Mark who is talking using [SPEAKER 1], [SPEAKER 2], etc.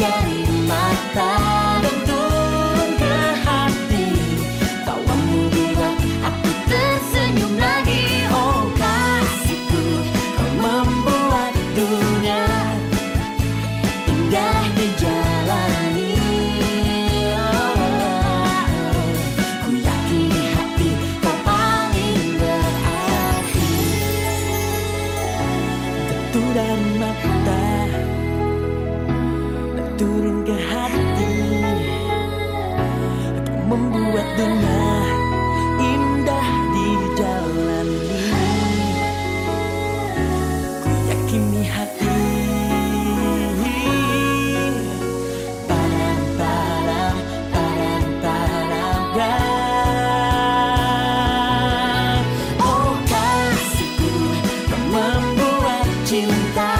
[SPEAKER 1] dari mata ke hati. Tawamu aku tersenyum lagi. Oh kasihku membuat dunia Indah dijalani. Oh, Ku yakin hati paling dan mata turun ke hati Untuk membuat dunia indah di jalan ini Ku yakini hati parang parang parang parang padam. Oh kasihku membuat cinta